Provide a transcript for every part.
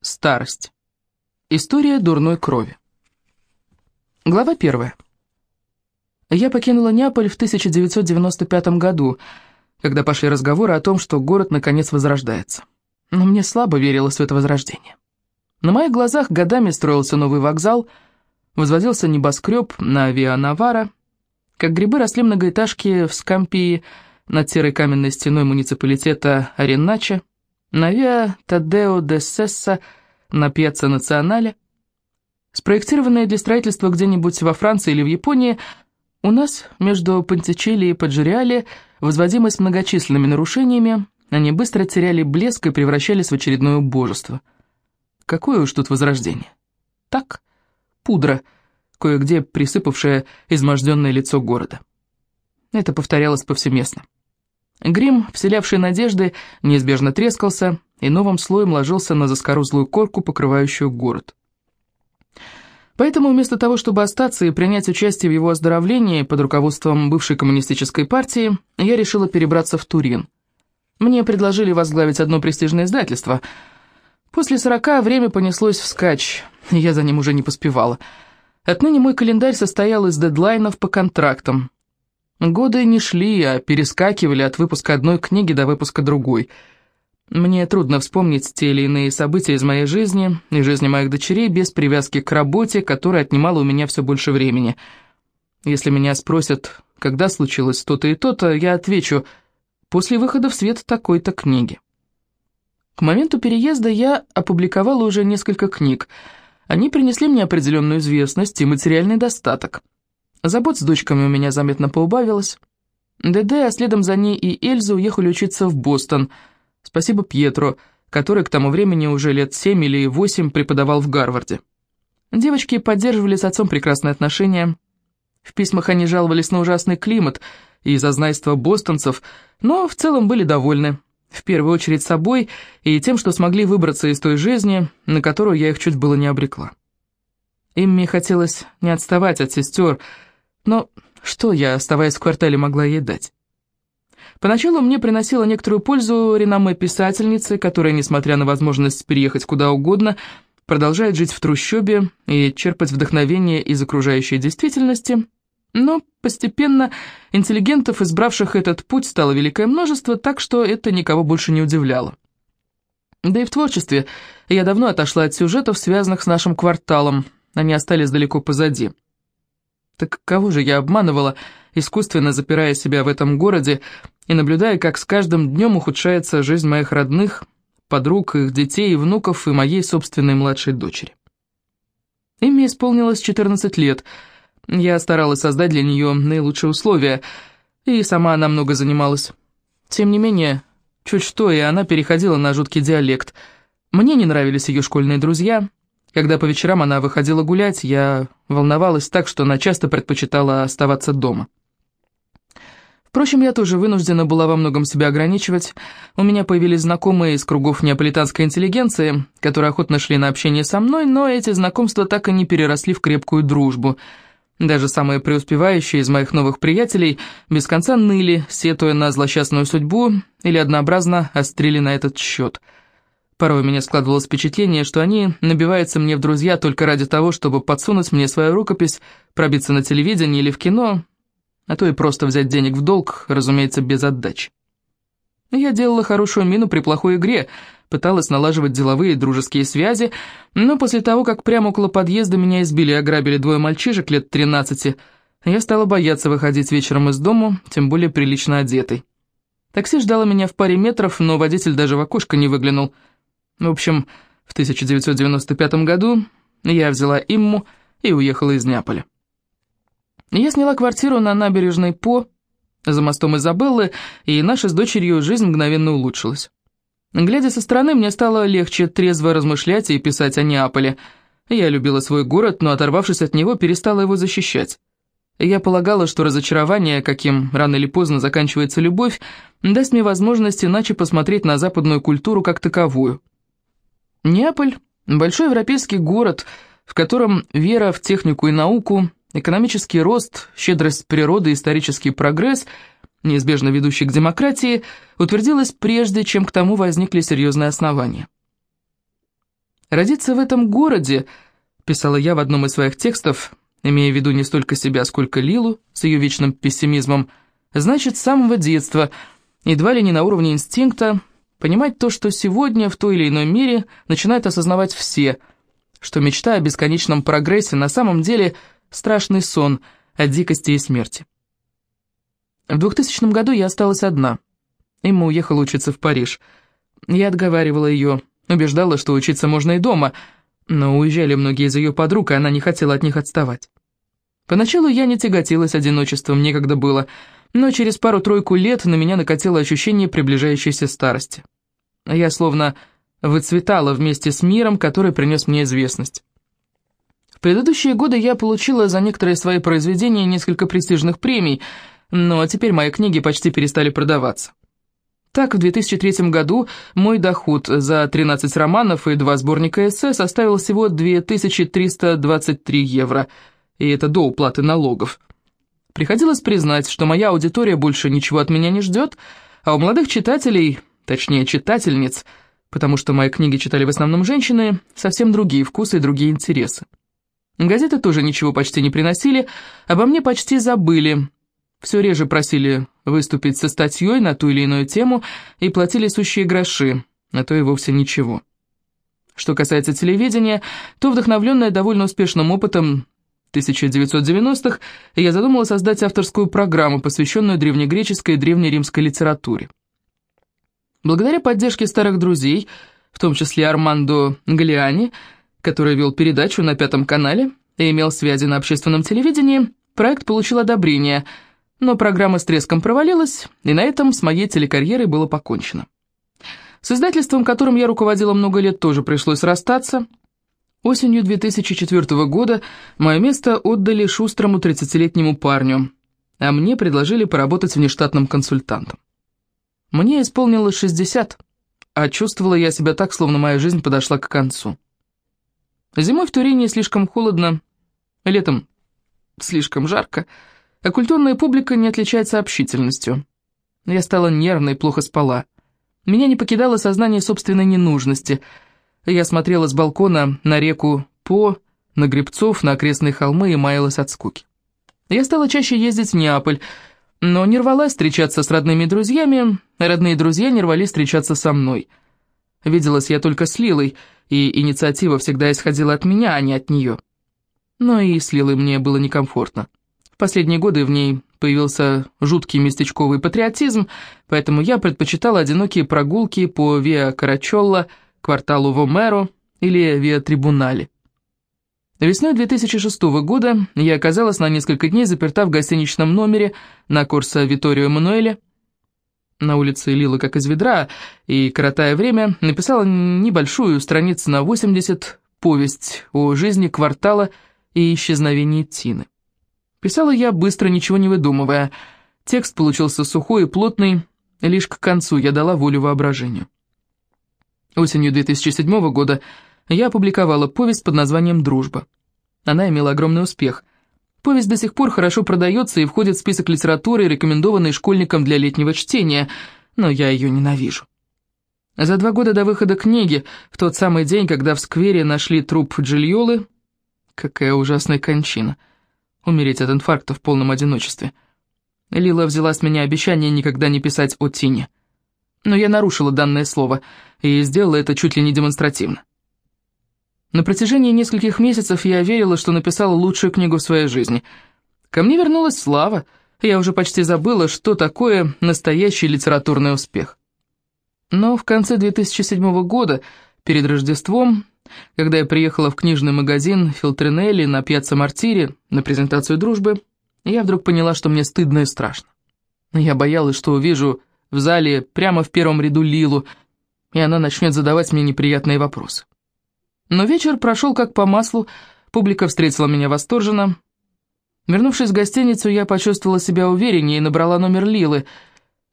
Старость. История дурной крови. Глава первая. Я покинула Неаполь в 1995 году, когда пошли разговоры о том, что город наконец возрождается. Но мне слабо верилось в это возрождение. На моих глазах годами строился новый вокзал, возводился небоскреб на Виа Навара, как грибы росли многоэтажки в Скампии над серой каменной стеной муниципалитета Аренача, на Виа Тадео де Сесса, на Пьяцца Национале. Спроектированные для строительства где-нибудь во Франции или в Японии, у нас между Пантичелли и Паджириали, возводимые с многочисленными нарушениями, они быстро теряли блеск и превращались в очередное убожество. Какое уж тут возрождение. Так, пудра, кое-где присыпавшая изможденное лицо города. Это повторялось повсеместно. Грим, вселявший надежды, неизбежно трескался и новым слоем ложился на заскорузлую корку, покрывающую город. Поэтому вместо того, чтобы остаться и принять участие в его оздоровлении под руководством бывшей коммунистической партии, я решила перебраться в Турин. Мне предложили возглавить одно престижное издательство. После сорока время понеслось вскачь, и я за ним уже не поспевала. Отныне мой календарь состоял из дедлайнов по контрактам. Годы не шли, а перескакивали от выпуска одной книги до выпуска другой. Мне трудно вспомнить те или иные события из моей жизни и жизни моих дочерей без привязки к работе, которая отнимала у меня все больше времени. Если меня спросят, когда случилось то-то и то-то, я отвечу, после выхода в свет такой-то книги. К моменту переезда я опубликовала уже несколько книг. Они принесли мне определенную известность и материальный достаток – Забот с дочками у меня заметно поубавилось. ДД, а следом за ней и Эльза уехали учиться в Бостон. Спасибо Пьетру, который к тому времени уже лет семь или восемь преподавал в Гарварде. Девочки поддерживали с отцом прекрасные отношения. В письмах они жаловались на ужасный климат и зазнайство бостонцев, но в целом были довольны. В первую очередь собой и тем, что смогли выбраться из той жизни, на которую я их чуть было не обрекла. Им мне хотелось не отставать от сестер, но что я, оставаясь в квартале, могла ей дать? Поначалу мне приносила некоторую пользу реноме писательницы, которая, несмотря на возможность переехать куда угодно, продолжает жить в трущобе и черпать вдохновение из окружающей действительности. Но постепенно интеллигентов, избравших этот путь, стало великое множество, так что это никого больше не удивляло. Да и в творчестве я давно отошла от сюжетов, связанных с нашим кварталом, они остались далеко позади. Так кого же я обманывала, искусственно запирая себя в этом городе и наблюдая, как с каждым днем ухудшается жизнь моих родных, подруг, их детей и внуков и моей собственной младшей дочери. Им исполнилось 14 лет. Я старалась создать для нее наилучшие условия, и сама она много занималась. Тем не менее, чуть что, и она переходила на жуткий диалект. Мне не нравились ее школьные друзья, когда по вечерам она выходила гулять, я волновалась так, что она часто предпочитала оставаться дома. Впрочем, я тоже вынуждена была во многом себя ограничивать. У меня появились знакомые из кругов неаполитанской интеллигенции, которые охотно шли на общение со мной, но эти знакомства так и не переросли в крепкую дружбу. Даже самые преуспевающие из моих новых приятелей без конца ныли, сетуя на злосчастную судьбу или однообразно острили на этот счет – Порой у меня складывалось впечатление, что они набиваются мне в друзья только ради того, чтобы подсунуть мне свою рукопись, пробиться на телевидении или в кино, а то и просто взять денег в долг, разумеется, без отдачи. Я делала хорошую мину при плохой игре, пыталась налаживать деловые и дружеские связи, но после того, как прямо около подъезда меня избили и ограбили двое мальчишек лет 13, я стала бояться выходить вечером из дому, тем более прилично одетой. Такси ждало меня в паре метров, но водитель даже в окошко не выглянул – в общем, в 1995 году я взяла Имму и уехала из Неаполя. Я сняла квартиру на набережной По, за мостом Изабеллы, и наша с дочерью жизнь мгновенно улучшилась. Глядя со стороны, мне стало легче трезво размышлять и писать о Неаполе. Я любила свой город, но, оторвавшись от него, перестала его защищать. Я полагала, что разочарование, каким рано или поздно заканчивается любовь, даст мне возможность иначе посмотреть на западную культуру как таковую. Неаполь – большой европейский город, в котором вера в технику и науку, экономический рост, щедрость природы исторический прогресс, неизбежно ведущий к демократии, утвердилась прежде, чем к тому возникли серьезные основания. Родиться в этом городе, писала я в одном из своих текстов, имея в виду не столько себя, сколько Лилу, с ее вечным пессимизмом, значит, с самого детства, едва ли не на уровне инстинкта, понимать то, что сегодня в той или иной мере начинают осознавать все, что мечта о бесконечном прогрессе на самом деле страшный сон о дикости и смерти. В 2000 году я осталась одна. Эмма уехала учиться в Париж. Я отговаривала ее, убеждала, что учиться можно и дома, но уезжали многие из ее подруг, и она не хотела от них отставать. Поначалу я не тяготилась одиночеством, некогда было, но через пару-тройку лет на меня накатило ощущение приближающейся старости. Я словно выцветала вместе с миром, который принес мне известность. В предыдущие годы я получила за некоторые свои произведения несколько престижных премий – но теперь мои книги почти перестали продаваться. Так, в 2003 году мой доход за 13 романов и два сборника эссе составил всего 2323 евро, и это до уплаты налогов. Приходилось признать, что моя аудитория больше ничего от меня не ждет, а у молодых читателей, точнее читательниц, потому что мои книги читали в основном женщины, совсем другие вкусы и другие интересы. Газеты тоже ничего почти не приносили, обо мне почти забыли, все реже просили выступить со статьей на ту или иную тему и платили сущие гроши, а то и вовсе ничего. Что касается телевидения, то, вдохновленная довольно успешным опытом 1990-х, я задумала создать авторскую программу, посвященную древнегреческой и древнеримской литературе. Благодаря поддержке старых друзей, в том числе Армандо Галиани, который вел передачу на Пятом канале и имел связи на общественном телевидении, проект получил одобрение – но программа с треском провалилась, и на этом с моей телекарьерой было покончено. С издательством, которым я руководила много лет, тоже пришлось расстаться. Осенью 2004 года мое место отдали шустрому 30-летнему парню, а мне предложили поработать внештатным консультантом. Мне исполнилось 60, а чувствовала я себя так, словно моя жизнь подошла к концу. Зимой в Турине слишком холодно, летом слишком жарко, а культурная публика не отличается общительностью. Я стала нервной, плохо спала. Меня не покидало сознание собственной ненужности. Я смотрела с балкона на реку По, на грибцов, на окрестные холмы и маялась от скуки. Я стала чаще ездить в Неаполь, но не рвалась встречаться с родными друзьями, родные друзья не рвались встречаться со мной. Виделась я только с Лилой, и инициатива всегда исходила от меня, а не от нее. Но и с Лилой мне было некомфортно последние годы в ней появился жуткий местечковый патриотизм, поэтому я предпочитала одинокие прогулки по Виа Карачолла, кварталу Вомеро или Виа Трибунале. Весной 2006 года я оказалась на несколько дней заперта в гостиничном номере на Корсо Виторио Эммануэле. На улице лила как из ведра, и, коротая время, написала небольшую страницу на 80 повесть о жизни квартала и исчезновении Тины. Писала я быстро, ничего не выдумывая. Текст получился сухой и плотный, лишь к концу я дала волю воображению. Осенью 2007 года я опубликовала повесть под названием «Дружба». Она имела огромный успех. Повесть до сих пор хорошо продается и входит в список литературы, рекомендованной школьникам для летнего чтения, но я ее ненавижу. За два года до выхода книги, в тот самый день, когда в сквере нашли труп Джильолы, какая ужасная кончина – умереть от инфаркта в полном одиночестве. Лила взяла с меня обещание никогда не писать о Тине. Но я нарушила данное слово и сделала это чуть ли не демонстративно. На протяжении нескольких месяцев я верила, что написала лучшую книгу в своей жизни. Ко мне вернулась слава, я уже почти забыла, что такое настоящий литературный успех. Но в конце 2007 года, перед Рождеством, когда я приехала в книжный магазин Филтринелли на Пьяцца Мартире на презентацию дружбы, я вдруг поняла, что мне стыдно и страшно. Я боялась, что увижу в зале прямо в первом ряду Лилу, и она начнет задавать мне неприятные вопросы. Но вечер прошел как по маслу, публика встретила меня восторженно. Вернувшись в гостиницу, я почувствовала себя увереннее и набрала номер Лилы.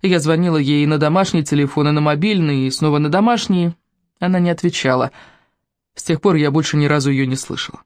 Я звонила ей на домашний телефон, и на мобильный, и снова на домашний. Она не отвечала — с тех пор я больше ни разу ее не слышала.